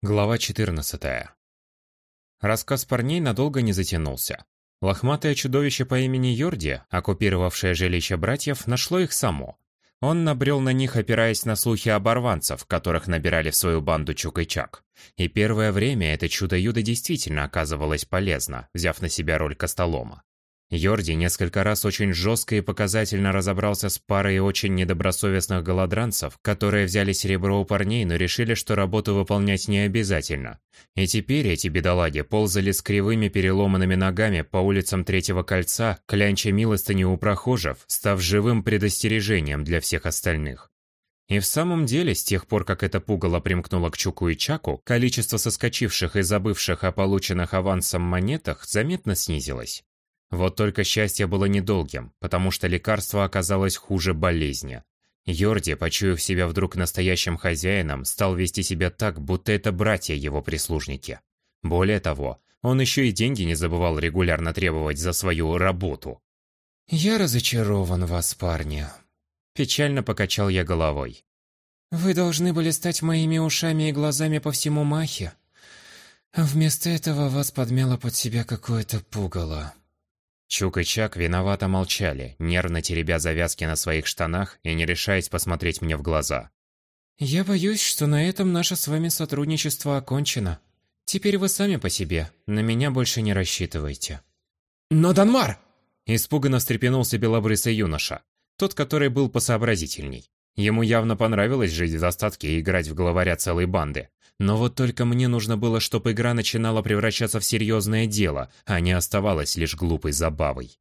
Глава 14. Рассказ парней надолго не затянулся. Лохматое чудовище по имени Йорди, оккупировавшее жилище братьев, нашло их само. Он набрел на них, опираясь на слухи оборванцев, которых набирали в свою банду Чук и Чак. И первое время это чудо-юдо действительно оказывалось полезно, взяв на себя роль Костолома. Йорди несколько раз очень жестко и показательно разобрался с парой очень недобросовестных голодранцев, которые взяли серебро у парней, но решили, что работу выполнять не обязательно. И теперь эти бедолаги ползали с кривыми переломанными ногами по улицам Третьего Кольца, клянча милостыни у прохожих, став живым предостережением для всех остальных. И в самом деле, с тех пор, как это пугало примкнуло к Чуку и Чаку, количество соскочивших и забывших о полученных авансом монетах заметно снизилось. Вот только счастье было недолгим, потому что лекарство оказалось хуже болезни. Йорди, почуяв себя вдруг настоящим хозяином, стал вести себя так, будто это братья его прислужники. Более того, он еще и деньги не забывал регулярно требовать за свою работу. «Я разочарован вас, парни», – печально покачал я головой. «Вы должны были стать моими ушами и глазами по всему Махе. Вместо этого вас подмяло под себя какое-то пугало». Чук и Чак виновато молчали, нервно теребя завязки на своих штанах и не решаясь посмотреть мне в глаза. «Я боюсь, что на этом наше с вами сотрудничество окончено. Теперь вы сами по себе, на меня больше не рассчитывайте». «Но Данмар!» Испуганно встрепенулся белобрысый юноша, тот, который был посообразительней. Ему явно понравилось жить в достатке и играть в главаря целой банды. Но вот только мне нужно было, чтобы игра начинала превращаться в серьезное дело, а не оставалась лишь глупой забавой.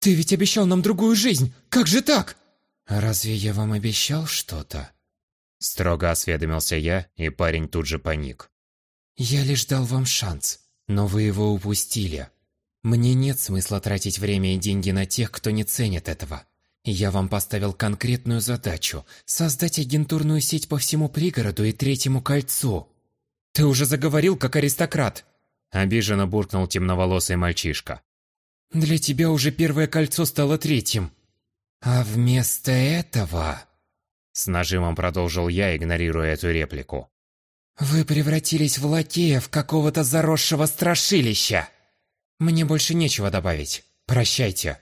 «Ты ведь обещал нам другую жизнь! Как же так?» «Разве я вам обещал что-то?» Строго осведомился я, и парень тут же паник. «Я лишь дал вам шанс, но вы его упустили. Мне нет смысла тратить время и деньги на тех, кто не ценит этого. Я вам поставил конкретную задачу – создать агентурную сеть по всему пригороду и третьему кольцу. «Ты уже заговорил, как аристократ!» Обиженно буркнул темноволосый мальчишка. «Для тебя уже первое кольцо стало третьим. А вместо этого...» С нажимом продолжил я, игнорируя эту реплику. «Вы превратились в лакеев какого-то заросшего страшилища!» «Мне больше нечего добавить. Прощайте!»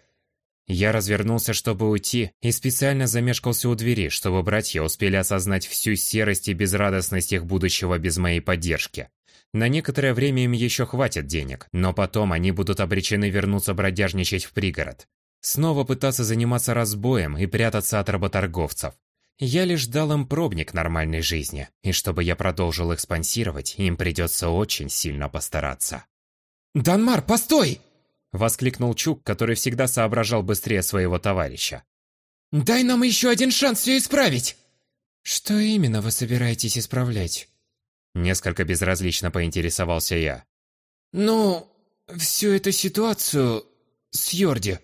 Я развернулся, чтобы уйти, и специально замешкался у двери, чтобы братья успели осознать всю серость и безрадостность их будущего без моей поддержки. На некоторое время им еще хватит денег, но потом они будут обречены вернуться бродяжничать в пригород. Снова пытаться заниматься разбоем и прятаться от работорговцев. Я лишь дал им пробник нормальной жизни, и чтобы я продолжил их спонсировать, им придется очень сильно постараться. «Данмар, постой!» Воскликнул Чук, который всегда соображал быстрее своего товарища. «Дай нам еще один шанс все исправить!» «Что именно вы собираетесь исправлять?» Несколько безразлично поинтересовался я. «Ну, всю эту ситуацию с Йорди».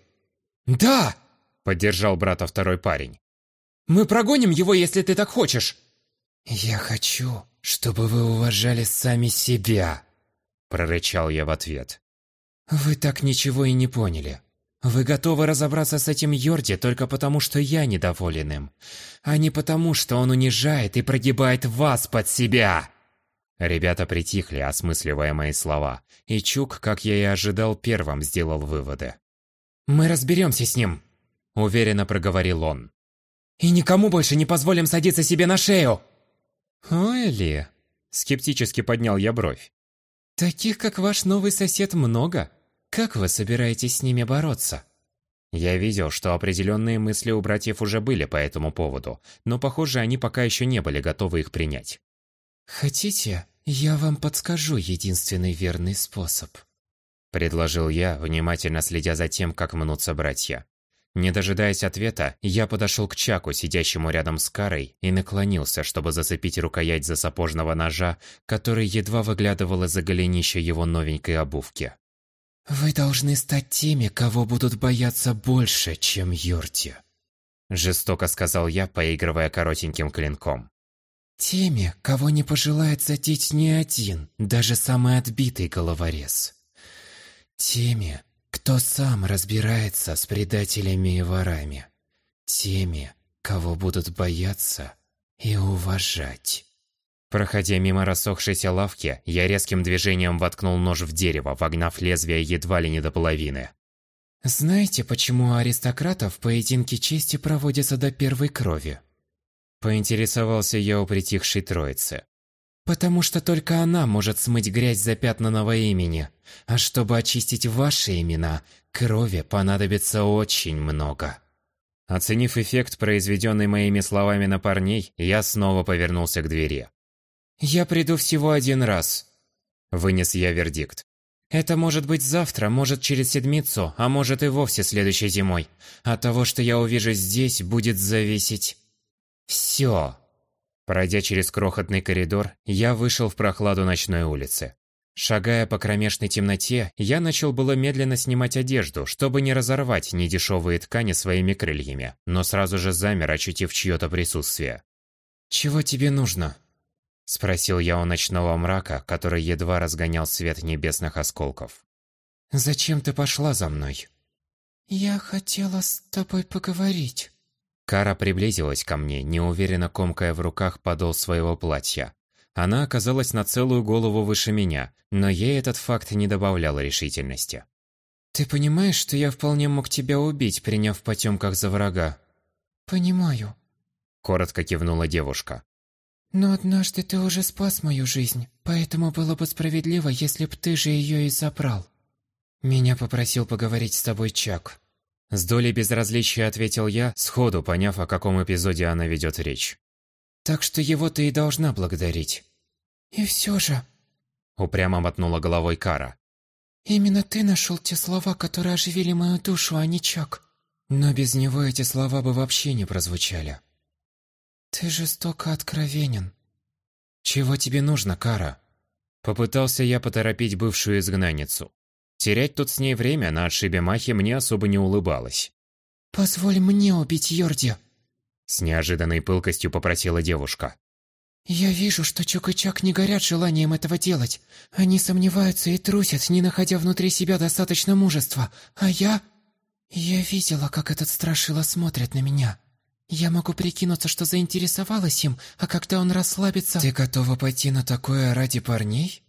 «Да!» — поддержал брата второй парень. «Мы прогоним его, если ты так хочешь!» «Я хочу, чтобы вы уважали сами себя!» Прорычал я в ответ. «Вы так ничего и не поняли. Вы готовы разобраться с этим Йорди только потому, что я недоволен им, а не потому, что он унижает и прогибает вас под себя!» Ребята притихли, осмысливая мои слова, и Чук, как я и ожидал, первым сделал выводы. «Мы разберемся с ним», — уверенно проговорил он. «И никому больше не позволим садиться себе на шею!» «Ой ли!» — скептически поднял я бровь. «Таких, как ваш новый сосед, много. Как вы собираетесь с ними бороться? Я видел, что определенные мысли у братьев уже были по этому поводу, но, похоже, они пока еще не были готовы их принять. «Хотите, я вам подскажу единственный верный способ?» Предложил я, внимательно следя за тем, как мнутся братья. Не дожидаясь ответа, я подошел к Чаку, сидящему рядом с Карой, и наклонился, чтобы зацепить рукоять за сапожного ножа, который едва выглядывал из-за голенища его новенькой обувки. «Вы должны стать теми, кого будут бояться больше, чем Юрти», – жестоко сказал я, поигрывая коротеньким клинком. «Теми, кого не пожелает задеть ни один, даже самый отбитый головорез. Теми, кто сам разбирается с предателями и ворами. Теми, кого будут бояться и уважать». Проходя мимо рассохшейся лавки, я резким движением воткнул нож в дерево, вогнав лезвие едва ли не до половины. «Знаете, почему у аристократов поединки чести проводятся до первой крови?» Поинтересовался я у притихшей троицы. «Потому что только она может смыть грязь запятнанного имени. А чтобы очистить ваши имена, крови понадобится очень много». Оценив эффект, произведенный моими словами на парней, я снова повернулся к двери. «Я приду всего один раз», – вынес я вердикт. «Это может быть завтра, может через седмицу, а может и вовсе следующей зимой. От того, что я увижу здесь, будет зависеть все». Пройдя через крохотный коридор, я вышел в прохладу ночной улицы. Шагая по кромешной темноте, я начал было медленно снимать одежду, чтобы не разорвать недешевые ткани своими крыльями, но сразу же замер, ощутив чье-то присутствие. «Чего тебе нужно?» Спросил я у ночного мрака, который едва разгонял свет небесных осколков. «Зачем ты пошла за мной?» «Я хотела с тобой поговорить». Кара приблизилась ко мне, неуверенно комкая в руках подол своего платья. Она оказалась на целую голову выше меня, но ей этот факт не добавлял решительности. «Ты понимаешь, что я вполне мог тебя убить, приняв в потемках за врага?» «Понимаю», – коротко кивнула девушка. Но однажды ты уже спас мою жизнь, поэтому было бы справедливо, если б ты же ее и забрал. Меня попросил поговорить с тобой Чак. С долей безразличия ответил я, сходу поняв, о каком эпизоде она ведет речь. Так что его ты и должна благодарить. И все же... Упрямо мотнула головой Кара. Именно ты нашел те слова, которые оживили мою душу, а не Чак. Но без него эти слова бы вообще не прозвучали. «Ты жестоко откровенен». «Чего тебе нужно, Кара?» Попытался я поторопить бывшую изгнанницу. Терять тут с ней время на отшибе Махи мне особо не улыбалось. «Позволь мне убить Йорди!» С неожиданной пылкостью попросила девушка. «Я вижу, что Чук и Чак не горят желанием этого делать. Они сомневаются и трусят, не находя внутри себя достаточно мужества. А я... Я видела, как этот страшила смотрит на меня. Я могу прикинуться, что заинтересовалась им, а когда он расслабится... Ты готова пойти на такое ради парней?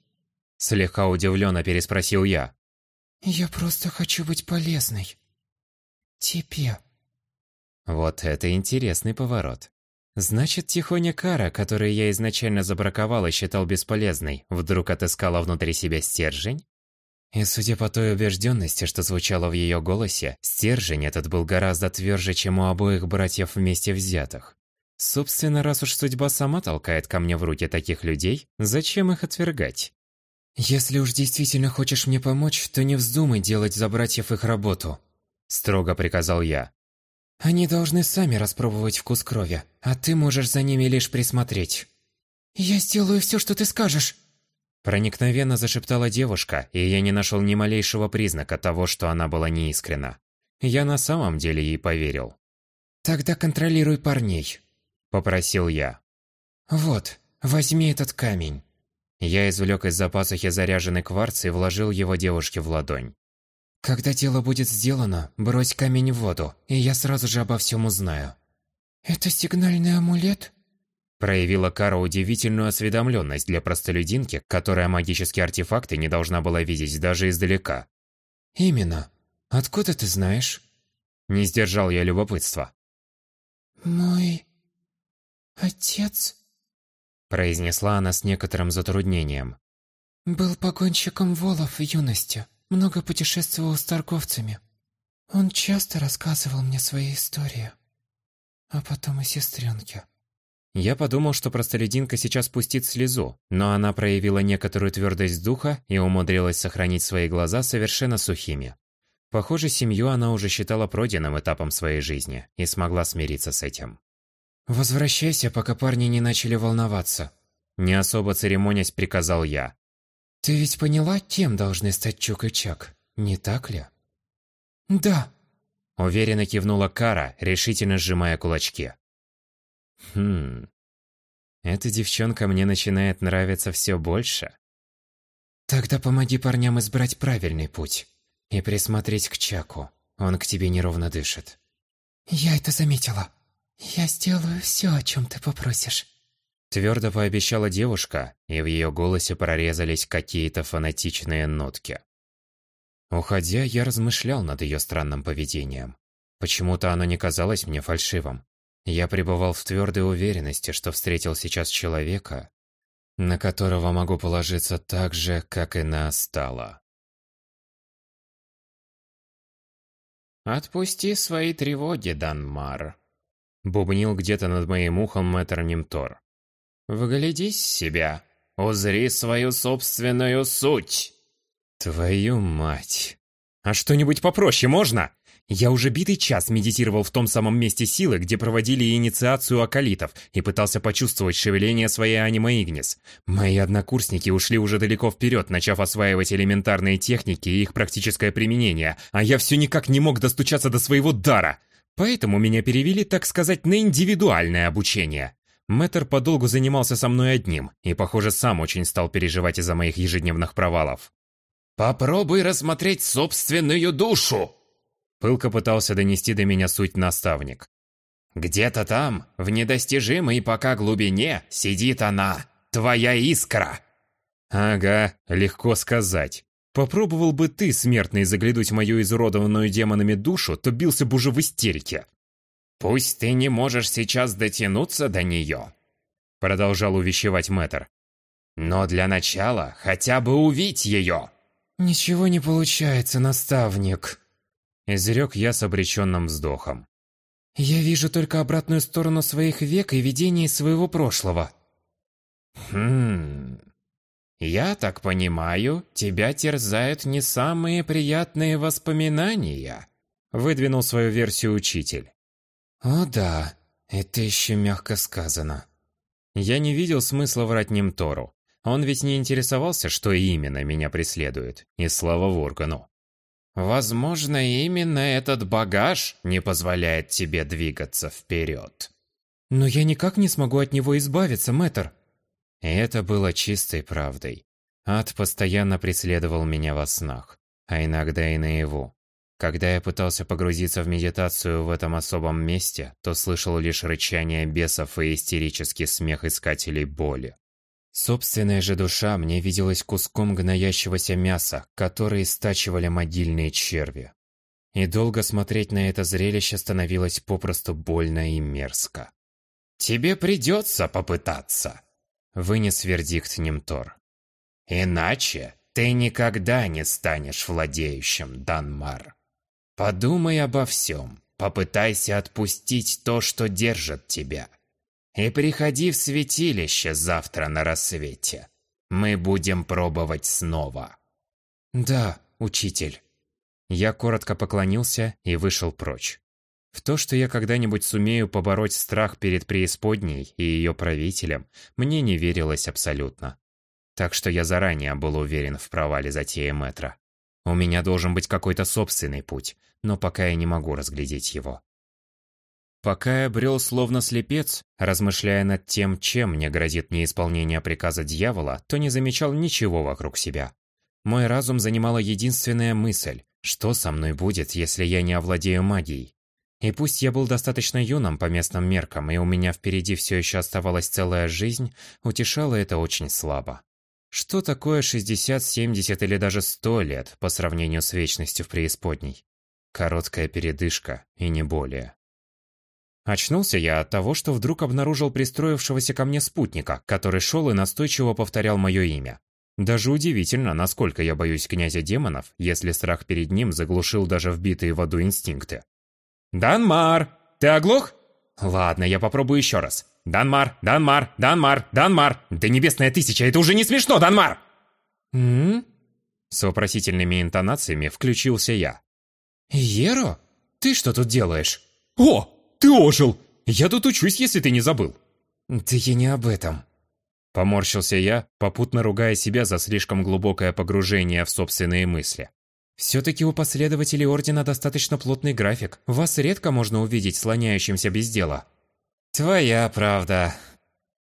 Слегка удивленно переспросил я. Я просто хочу быть полезной. Тебе. Вот это интересный поворот. Значит, Тихоня Кара, которую я изначально забраковал и считал бесполезной, вдруг отыскала внутри себя стержень? И судя по той убежденности, что звучало в ее голосе, стержень этот был гораздо тверже, чем у обоих братьев вместе взятых. Собственно, раз уж судьба сама толкает ко мне в руки таких людей, зачем их отвергать? «Если уж действительно хочешь мне помочь, то не вздумай делать за братьев их работу», – строго приказал я. «Они должны сами распробовать вкус крови, а ты можешь за ними лишь присмотреть». «Я сделаю все, что ты скажешь», Проникновенно зашептала девушка, и я не нашел ни малейшего признака того, что она была неискренна. Я на самом деле ей поверил. «Тогда контролируй парней», – попросил я. «Вот, возьми этот камень». Я извлек из-за пасухи заряженный кварц и вложил его девушке в ладонь. «Когда дело будет сделано, брось камень в воду, и я сразу же обо всем узнаю». «Это сигнальный амулет?» Проявила Кара удивительную осведомленность для простолюдинки, которая магические артефакты не должна была видеть даже издалека. «Именно. Откуда ты знаешь?» Не сдержал я любопытства. «Мой... отец...» Произнесла она с некоторым затруднением. «Был погонщиком волов в юности. Много путешествовал с торговцами. Он часто рассказывал мне свои истории. А потом и сестренке. Я подумал, что простолюдинка сейчас пустит слезу, но она проявила некоторую твердость духа и умудрилась сохранить свои глаза совершенно сухими. Похоже, семью она уже считала пройденным этапом своей жизни и смогла смириться с этим. «Возвращайся, пока парни не начали волноваться», – не особо церемонясь приказал я. «Ты ведь поняла, кем должны стать Чук и Чак, не так ли?» «Да», – уверенно кивнула Кара, решительно сжимая кулачки. Хм. Эта девчонка мне начинает нравиться все больше. Тогда помоги парням избрать правильный путь. И присмотреть к Чаку. Он к тебе неровно дышит. Я это заметила. Я сделаю все, о чем ты попросишь. Твердо пообещала девушка, и в ее голосе прорезались какие-то фанатичные нотки. Уходя, я размышлял над ее странным поведением. Почему-то оно не казалось мне фальшивым. Я пребывал в твердой уверенности, что встретил сейчас человека, на которого могу положиться так же, как и на Астала. «Отпусти свои тревоги, Данмар», — бубнил где-то над моим ухом мэтр Нимтор. «Вглядись себя, узри свою собственную суть». «Твою мать! А что-нибудь попроще можно?» Я уже битый час медитировал в том самом месте силы, где проводили инициацию акалитов, и пытался почувствовать шевеление своей анима Игнис. Мои однокурсники ушли уже далеко вперед, начав осваивать элементарные техники и их практическое применение, а я все никак не мог достучаться до своего дара. Поэтому меня перевели, так сказать, на индивидуальное обучение. Мэтр подолгу занимался со мной одним, и, похоже, сам очень стал переживать из-за моих ежедневных провалов. «Попробуй рассмотреть собственную душу!» Пылко пытался донести до меня суть наставник. «Где-то там, в недостижимой пока глубине, сидит она, твоя искра!» «Ага, легко сказать. Попробовал бы ты, смертный, заглянуть в мою изуродованную демонами душу, то бился бы уже в истерике». «Пусть ты не можешь сейчас дотянуться до нее», — продолжал увещевать мэтр. «Но для начала хотя бы увидь ее!» «Ничего не получается, наставник», Изрек я с обреченным вздохом. «Я вижу только обратную сторону своих век и видений своего прошлого». «Хм... Я так понимаю, тебя терзают не самые приятные воспоминания?» Выдвинул свою версию учитель. «О да, это еще мягко сказано». Я не видел смысла врать Немтору. Он ведь не интересовался, что именно меня преследует, и слава Воргану. Возможно, именно этот багаж не позволяет тебе двигаться вперед. Но я никак не смогу от него избавиться, мэтр. И это было чистой правдой. Ад постоянно преследовал меня во снах, а иногда и наяву. Когда я пытался погрузиться в медитацию в этом особом месте, то слышал лишь рычание бесов и истерический смех искателей боли. Собственная же душа мне виделась куском гноящегося мяса, который стачивали могильные черви. И долго смотреть на это зрелище становилось попросту больно и мерзко. «Тебе придется попытаться», — вынес вердикт Немтор. «Иначе ты никогда не станешь владеющим, Данмар. Подумай обо всем, попытайся отпустить то, что держит тебя». И приходи в святилище завтра на рассвете. Мы будем пробовать снова. Да, учитель. Я коротко поклонился и вышел прочь. В то, что я когда-нибудь сумею побороть страх перед преисподней и ее правителем, мне не верилось абсолютно. Так что я заранее был уверен в провале затеи Метра. У меня должен быть какой-то собственный путь, но пока я не могу разглядеть его. Пока я брел словно слепец, размышляя над тем, чем мне грозит неисполнение приказа дьявола, то не замечал ничего вокруг себя. Мой разум занимала единственная мысль, что со мной будет, если я не овладею магией. И пусть я был достаточно юным по местным меркам, и у меня впереди все еще оставалась целая жизнь, утешало это очень слабо. Что такое 60, 70 или даже 100 лет по сравнению с вечностью в преисподней? Короткая передышка, и не более. Очнулся я от того, что вдруг обнаружил пристроившегося ко мне спутника, который шел и настойчиво повторял мое имя. Даже удивительно, насколько я боюсь князя демонов, если страх перед ним заглушил даже вбитые в аду инстинкты. «Данмар! Ты оглох?» «Ладно, я попробую еще раз. Данмар! Данмар! Данмар! Данмар! Да небесная тысяча, это уже не смешно, Данмар!» «М?», С вопросительными интонациями включился я. «Еро? Ты что тут делаешь?» «О, ты ожил! Я тут учусь, если ты не забыл!» «Да я не об этом!» Поморщился я, попутно ругая себя за слишком глубокое погружение в собственные мысли. «Все-таки у последователей Ордена достаточно плотный график. Вас редко можно увидеть слоняющимся без дела». «Твоя правда»,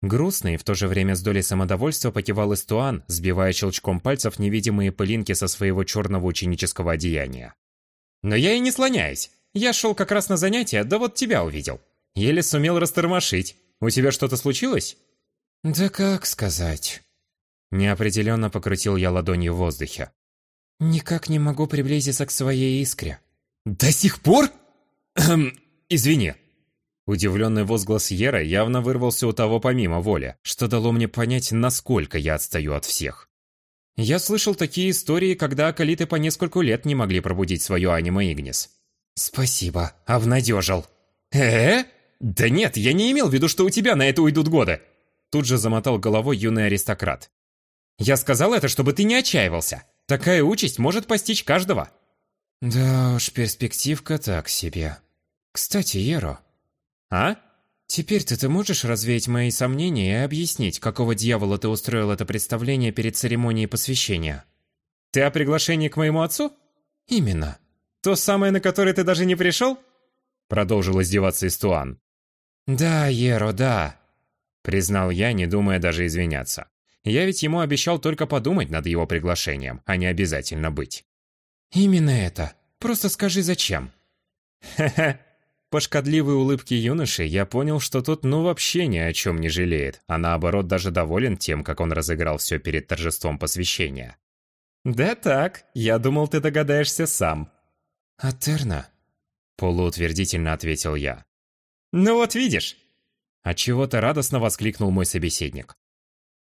Грустный, в то же время с долей самодовольства покивал Истуан, сбивая щелчком пальцев невидимые пылинки со своего черного ученического одеяния. «Но я и не слоняюсь. Я шел как раз на занятия, да вот тебя увидел. Еле сумел растормошить. У тебя что-то случилось?» Да как сказать? Неопределенно покрутил я ладонью в воздухе. Никак не могу приблизиться к своей искре. До сих пор? Извини. Удивленный возглас Ера явно вырвался у того помимо воли, что дало мне понять, насколько я отстаю от всех. Я слышал такие истории, когда акалиты по нескольку лет не могли пробудить свою аниме Игнис. Спасибо, обнадежил. Э? Да нет, я не имел в виду, что у тебя на это уйдут годы. Тут же замотал головой юный аристократ. Я сказал это, чтобы ты не отчаивался. Такая участь может постичь каждого. Да уж, перспективка так себе. Кстати, Еро, а? Теперь-то ты можешь развеять мои сомнения и объяснить, какого дьявола ты устроил это представление перед церемонией посвящения? Ты о приглашении к моему отцу? Именно. То самое, на которое ты даже не пришел? Продолжил издеваться Истуан. Да, Еро, да. Признал я, не думая даже извиняться. Я ведь ему обещал только подумать над его приглашением, а не обязательно быть. Именно это. Просто скажи, зачем. Хе-хе. По шкодливой улыбке юноши я понял, что тот ну вообще ни о чем не жалеет, а наоборот даже доволен тем, как он разыграл все перед торжеством посвящения. «Да так, я думал, ты догадаешься сам». «Атерна?» Полуутвердительно ответил я. «Ну вот видишь!» Отчего-то радостно воскликнул мой собеседник.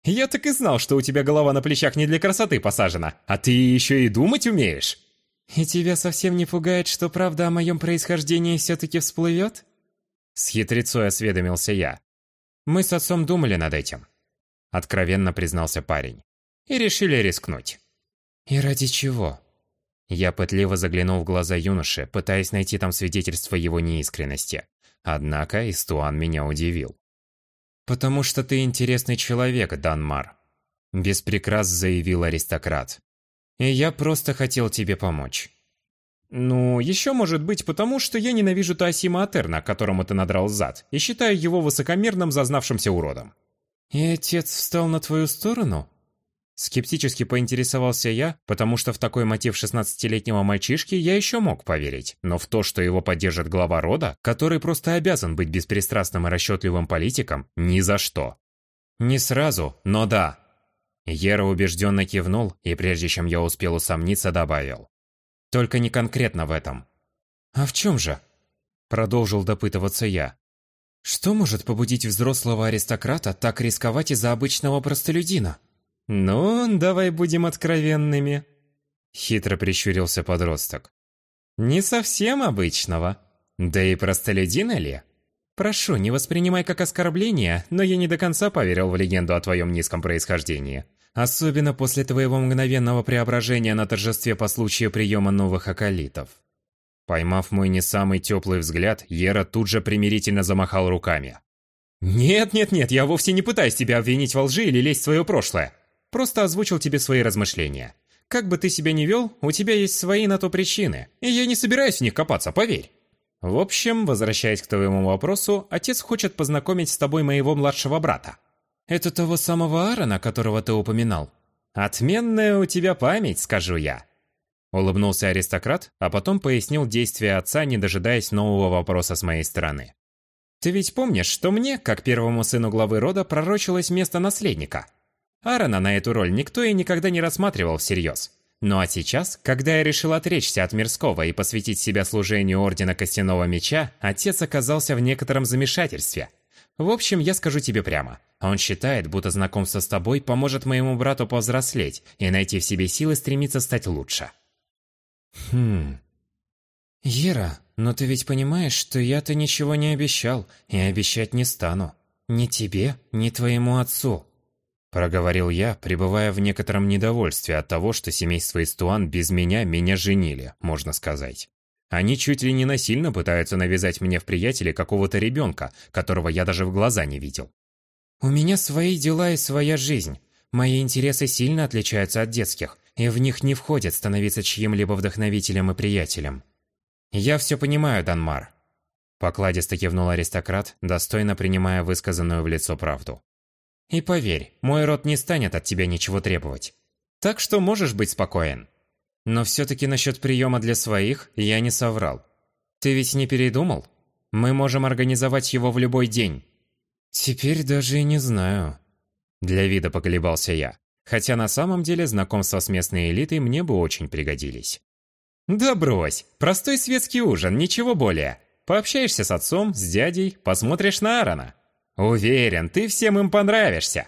«Я так и знал, что у тебя голова на плечах не для красоты посажена, а ты еще и думать умеешь!» «И тебя совсем не пугает, что правда о моем происхождении все-таки всплывет?» С хитрецой осведомился я. «Мы с отцом думали над этим», — откровенно признался парень. «И решили рискнуть». «И ради чего?» Я пытливо заглянул в глаза юноши, пытаясь найти там свидетельство его неискренности. Однако Истуан меня удивил. «Потому что ты интересный человек, Данмар», — без заявил аристократ. И я просто хотел тебе помочь. Ну, еще может быть потому, что я ненавижу Таосима Атерна, которому ты надрал зад, и считаю его высокомерным, зазнавшимся уродом. И отец встал на твою сторону? Скептически поинтересовался я, потому что в такой мотив 16-летнего мальчишки я еще мог поверить, но в то, что его поддержит глава рода, который просто обязан быть беспристрастным и расчетливым политиком, ни за что. Не сразу, но да, Ера убежденно кивнул и, прежде чем я успел усомниться, добавил. «Только не конкретно в этом». «А в чем же?» Продолжил допытываться я. «Что может побудить взрослого аристократа так рисковать из-за обычного простолюдина?» «Ну, давай будем откровенными», — хитро прищурился подросток. «Не совсем обычного. Да и простолюдина ли?» Прошу, не воспринимай как оскорбление, но я не до конца поверил в легенду о твоем низком происхождении. Особенно после твоего мгновенного преображения на торжестве по случаю приема новых околитов. Поймав мой не самый теплый взгляд, Ера тут же примирительно замахал руками. «Нет-нет-нет, я вовсе не пытаюсь тебя обвинить во лжи или лезть в свое прошлое. Просто озвучил тебе свои размышления. Как бы ты себя ни вел, у тебя есть свои на то причины, и я не собираюсь в них копаться, поверь». В общем, возвращаясь к твоему вопросу, отец хочет познакомить с тобой моего младшего брата. Это того самого Аарона, которого ты упоминал? Отменная у тебя память, скажу я. Улыбнулся аристократ, а потом пояснил действия отца, не дожидаясь нового вопроса с моей стороны. Ты ведь помнишь, что мне, как первому сыну главы рода, пророчилось место наследника? Аарона на эту роль никто и никогда не рассматривал всерьез. Ну а сейчас, когда я решил отречься от мирского и посвятить себя служению Ордена Костяного Меча, отец оказался в некотором замешательстве. В общем, я скажу тебе прямо. Он считает, будто знакомство с тобой поможет моему брату повзрослеть и найти в себе силы стремиться стать лучше. Хм... Ера, но ты ведь понимаешь, что я-то ничего не обещал и обещать не стану. Ни тебе, ни твоему отцу. Проговорил я, пребывая в некотором недовольстве от того, что семейство Истуан без меня меня женили, можно сказать. Они чуть ли не насильно пытаются навязать мне в приятеле какого-то ребенка, которого я даже в глаза не видел. «У меня свои дела и своя жизнь. Мои интересы сильно отличаются от детских, и в них не входит становиться чьим-либо вдохновителем и приятелем». «Я все понимаю, Данмар», — покладисто кивнул аристократ, достойно принимая высказанную в лицо правду. И поверь, мой род не станет от тебя ничего требовать. Так что можешь быть спокоен. Но все-таки насчет приема для своих я не соврал. Ты ведь не передумал? Мы можем организовать его в любой день. Теперь даже и не знаю. Для вида поколебался я, хотя на самом деле знакомства с местной элитой мне бы очень пригодились. «Да брось, простой светский ужин, ничего более. Пообщаешься с отцом, с дядей, посмотришь на Аарона. Уверен, ты всем им понравишься».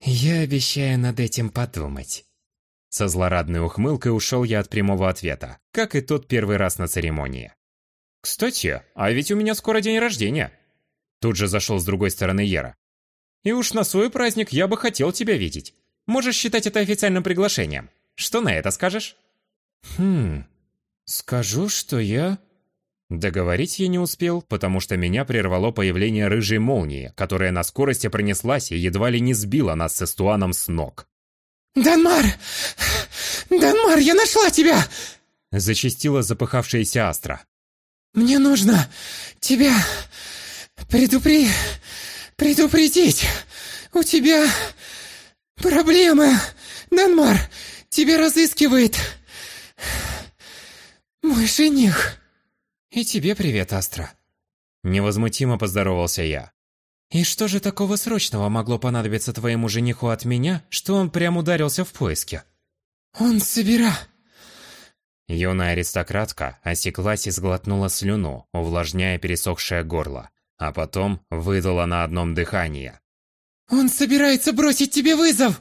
«Я обещаю над этим подумать». Со злорадной ухмылкой ушел я от прямого ответа, как и тот первый раз на церемонии. «Кстати, а ведь у меня скоро день рождения!» Тут же зашел с другой стороны Ера. «И уж на свой праздник я бы хотел тебя видеть. Можешь считать это официальным приглашением. Что на это скажешь?» «Хм... Скажу, что я...» Договорить я не успел, потому что меня прервало появление рыжей молнии, которая на скорости пронеслась и едва ли не сбила нас с Эстуаном с ног. «Данмар! Данмар, я нашла тебя!» Зачастила запыхавшаяся Астра. «Мне нужно тебя предупри... предупредить. У тебя проблемы. Данмар, тебя разыскивает мой жених». «И тебе привет, Астра». Невозмутимо поздоровался я. «И что же такого срочного могло понадобиться твоему жениху от меня, что он прям ударился в поиске?» «Он собира...» Юная аристократка осеклась и сглотнула слюну, увлажняя пересохшее горло, а потом выдала на одном дыхании. «Он собирается бросить тебе вызов!»